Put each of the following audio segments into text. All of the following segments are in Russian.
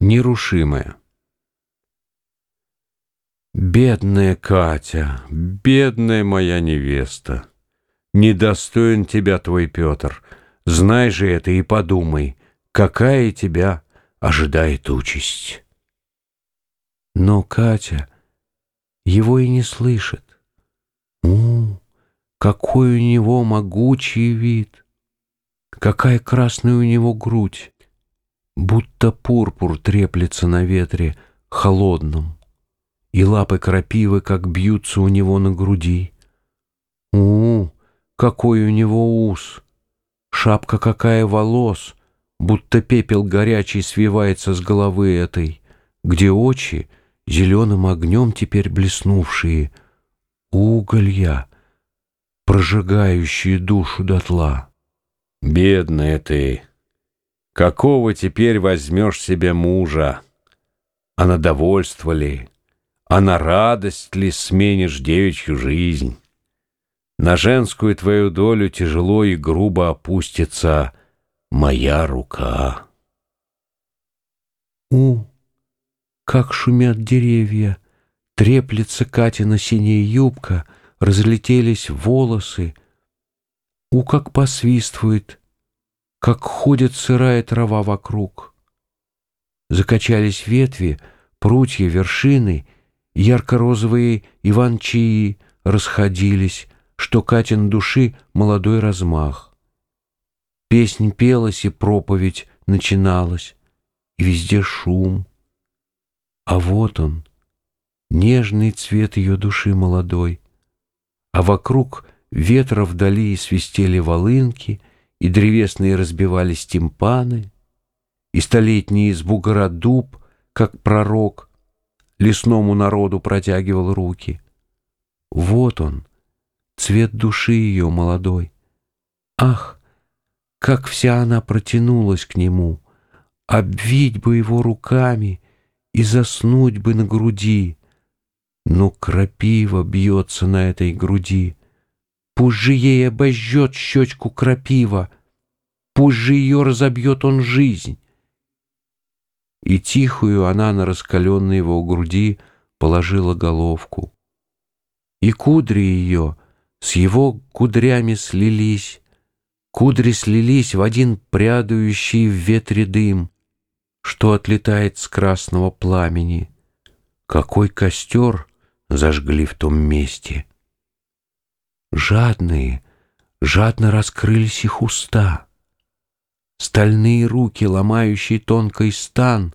Нерушимая. Бедная Катя, бедная моя невеста, Недостоин тебя твой Петр. Знай же это и подумай, Какая тебя ожидает участь. Но Катя его и не слышит. У, какой у него могучий вид! Какая красная у него грудь! Будто пурпур треплется на ветре холодном, И лапы крапивы, как бьются у него на груди. У, какой у него ус! Шапка какая волос! Будто пепел горячий свивается с головы этой, Где очи, зеленым огнем теперь блеснувшие, Уголья, прожигающие душу дотла. Бедная ты! Какого теперь возьмешь себе мужа? А на довольство ли? А на радость ли сменишь девичью жизнь? На женскую твою долю тяжело и грубо опустится моя рука. У, как шумят деревья, треплется Катина синяя юбка, разлетелись волосы. У, как посвистывает как ходит сырая трава вокруг. Закачались ветви, прутья, вершины, ярко-розовые иванчии расходились, что Катин души молодой размах. Песнь пелась и проповедь начиналась, и везде шум. А вот он, нежный цвет ее души молодой, а вокруг ветра вдали свистели волынки — и древесные разбивались тимпаны, и столетний из бугора дуб, как пророк, лесному народу протягивал руки. Вот он, цвет души ее молодой. Ах, как вся она протянулась к нему, обвить бы его руками и заснуть бы на груди. Но крапива бьется на этой груди. Пусть же ей обожжет щечку крапива, Пусть же ее разобьет он жизнь. И тихую она на раскаленной его груди положила головку. И кудри ее с его кудрями слились, Кудри слились в один прядующий в ветре дым, Что отлетает с красного пламени. Какой костер зажгли в том месте! Жадные, жадно раскрылись их уста. Стальные руки, ломающие тонкий стан,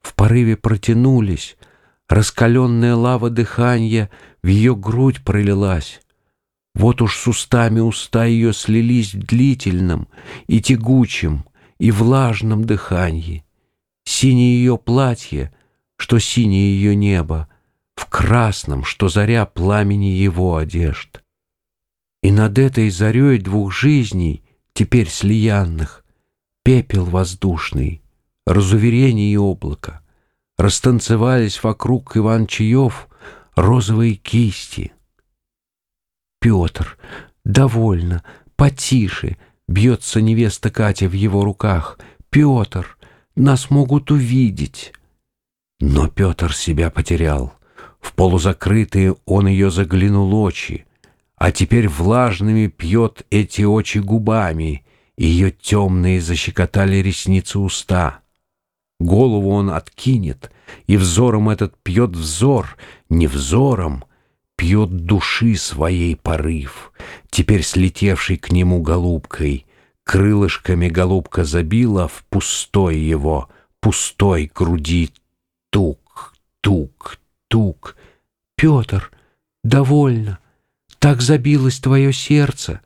В порыве протянулись, Раскаленная лава дыхания В ее грудь пролилась. Вот уж с устами уста ее слились В длительном и тягучем И влажном дыхании. Синее ее платье, что синее ее небо, В красном, что заря пламени его одежд. И над этой зарей двух жизней, теперь слиянных, Пепел воздушный, разуверение и облако, Растанцевались вокруг Иван Чаев розовые кисти. Петр, довольно, потише, Бьется невеста Катя в его руках. Петр, нас могут увидеть. Но Петр себя потерял. В полузакрытые он ее заглянул очи а теперь влажными пьет эти очи губами, ее темные защекотали ресницы уста. Голову он откинет, и взором этот пьет взор, не взором, пьет души своей порыв, теперь слетевший к нему голубкой. Крылышками голубка забила в пустой его, пустой груди тук, тук, тук. Петр, довольно, так забилось твое сердце.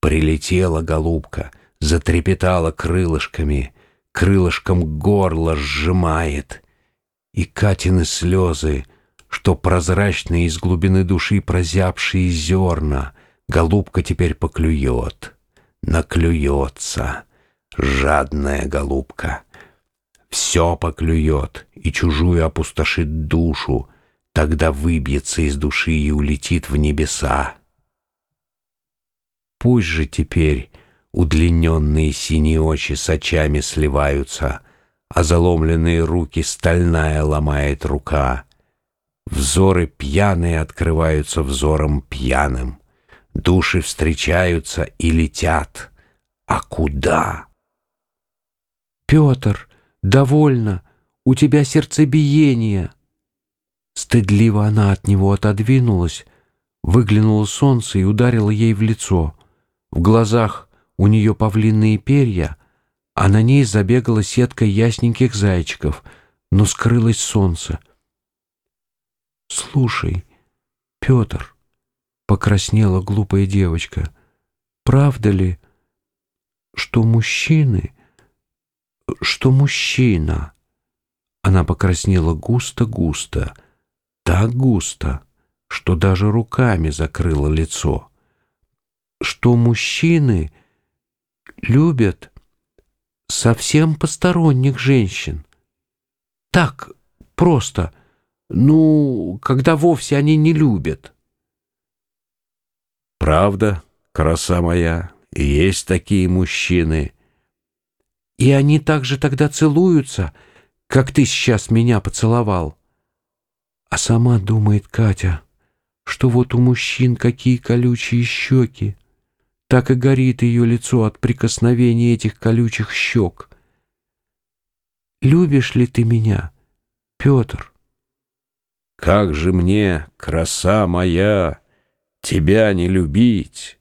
Прилетела голубка, затрепетала крылышками, крылышком горло сжимает. И Катины слезы, что прозрачные из глубины души прозябшие зерна, голубка теперь поклюет, наклюется, жадная голубка. Все поклюет и чужую опустошит душу, Тогда выбьется из души и улетит в небеса. Пусть же теперь удлиненные синие очи с очами сливаются, а заломленные руки стальная ломает рука. Взоры пьяные открываются взором пьяным. Души встречаются и летят. А куда? Петр, довольно, у тебя сердцебиение. Стыдливо она от него отодвинулась, выглянуло солнце и ударило ей в лицо. В глазах у нее павлинные перья, а на ней забегала сетка ясненьких зайчиков, но скрылось солнце. «Слушай, Петр», — покраснела глупая девочка, — «правда ли, что мужчины, что мужчина...» Она покраснела густо-густо, так густо, что даже руками закрыла лицо. Что мужчины любят совсем посторонних женщин. Так просто, ну, когда вовсе они не любят. Правда, краса моя, есть такие мужчины. И они также тогда целуются, как ты сейчас меня поцеловал. А сама думает Катя, что вот у мужчин какие колючие щеки, так и горит ее лицо от прикосновения этих колючих щек. «Любишь ли ты меня, Петр?» «Как же мне, краса моя, тебя не любить?»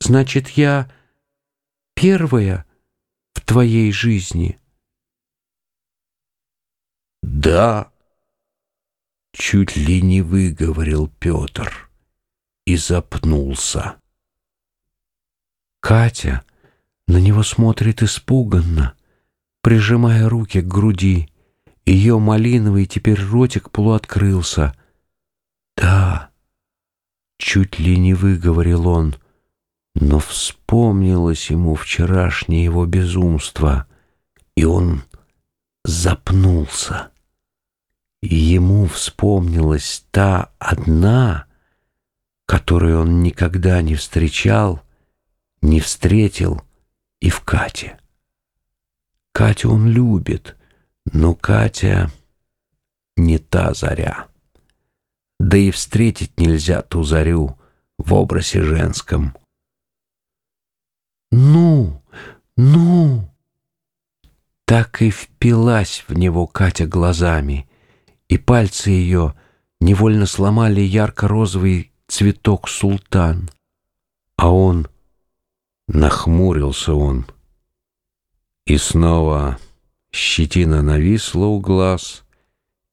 «Значит, я первая в твоей жизни?» «Да», — чуть ли не выговорил Петр и запнулся. Катя на него смотрит испуганно, прижимая руки к груди. Ее малиновый теперь ротик полуоткрылся. «Да», — чуть ли не выговорил он, но вспомнилось ему вчерашнее его безумство, и он запнулся. Ему вспомнилась та одна, которую он никогда не встречал, не встретил и в Кате. Катю он любит, но Катя не та заря. Да и встретить нельзя ту зарю в образе женском. «Ну, ну!» Так и впилась в него Катя глазами, и пальцы ее невольно сломали ярко-розовый цветок султан. А он Нахмурился он. И снова щетина нависла у глаз,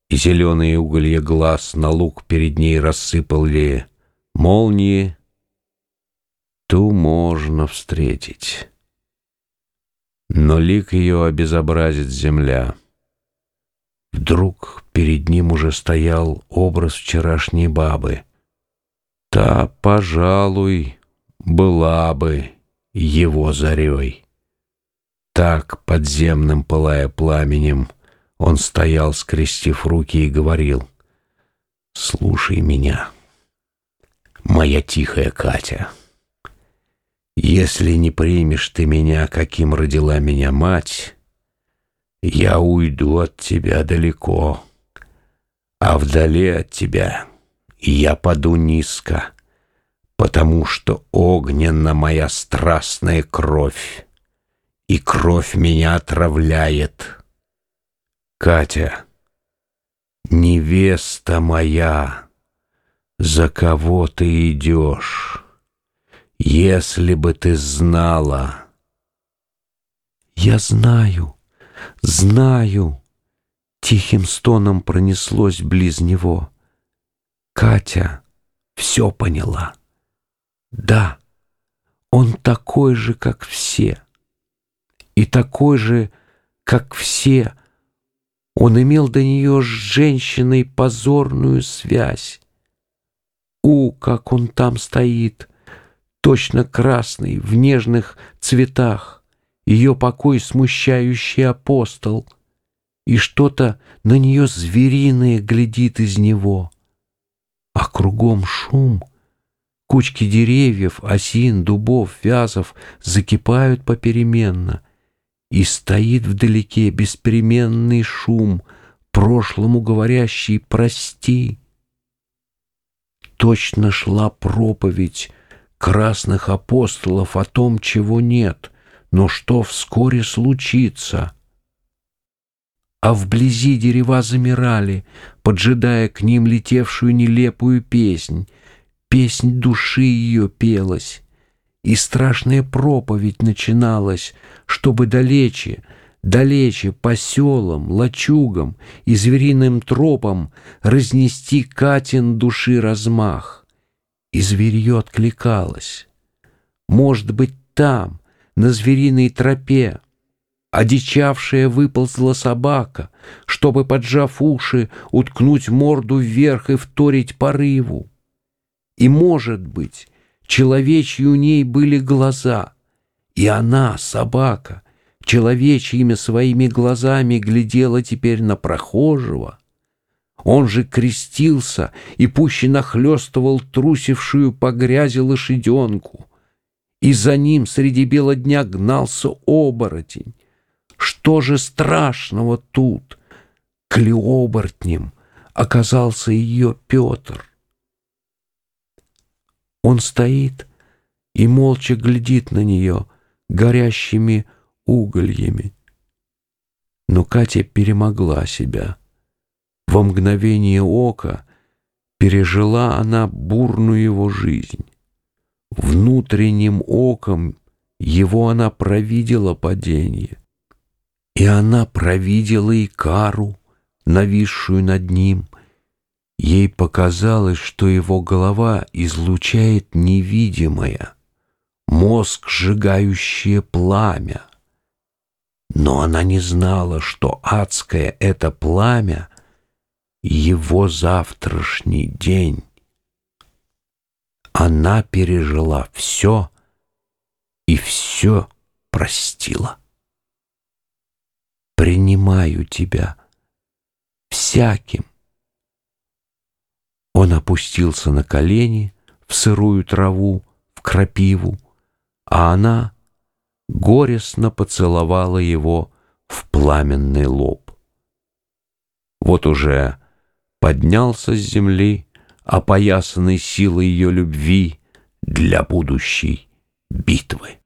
И зеленые уголья глаз на лук перед ней рассыпали молнии. Ту можно встретить. Но лик ее обезобразит земля. Вдруг перед ним уже стоял образ вчерашней бабы. Та, пожалуй, была бы его зарей. Так, подземным пылая пламенем, он стоял, скрестив руки, и говорил, «Слушай меня, моя тихая Катя. Если не примешь ты меня, каким родила меня мать, я уйду от тебя далеко, а вдали от тебя я паду низко» потому что огненна моя страстная кровь, и кровь меня отравляет. Катя, невеста моя, за кого ты идешь? Если бы ты знала... Я знаю, знаю, тихим стоном пронеслось близ него. Катя все поняла. Да, он такой же, как все. И такой же, как все, он имел до нее с женщиной позорную связь. У, как он там стоит, точно красный, в нежных цветах, ее покой смущающий апостол, и что-то на нее звериное глядит из него. А кругом шум — Кучки деревьев, осин, дубов, вязов закипают попеременно. И стоит вдалеке беспеременный шум, Прошлому говорящий «прости». Точно шла проповедь красных апостолов о том, чего нет, но что вскоре случится. А вблизи дерева замирали, поджидая к ним летевшую нелепую песнь. Песнь души ее пелась и страшная проповедь начиналась, чтобы далече, далече по селам, лачугам и звериным тропам разнести Катин души размах. И зверье откликалось. Может быть, там, на звериной тропе, одичавшая выползла собака, чтобы, поджав уши, уткнуть морду вверх и вторить порыву. И, может быть, Человечьи у ней были глаза, и она, собака, человечьими своими глазами глядела теперь на прохожего. Он же крестился и пуще нахлестывал трусившую по грязи лошаденку. И за ним среди бела дня гнался оборотень. Что же страшного тут? Клеобортнем оказался ее Петр. Он стоит и молча глядит на нее горящими угольями. Но Катя перемогла себя. Во мгновение ока пережила она бурную его жизнь. Внутренним оком его она провидела падение. И она провидела и кару, нависшую над ним, Ей показалось, что его голова излучает невидимое, мозг сжигающее пламя. Но она не знала, что адское это пламя — его завтрашний день. Она пережила все и все простила. Принимаю тебя всяким, он опустился на колени в сырую траву, в крапиву, а она горестно поцеловала его в пламенный лоб. Вот уже поднялся с земли, опоясанный силой ее любви для будущей битвы.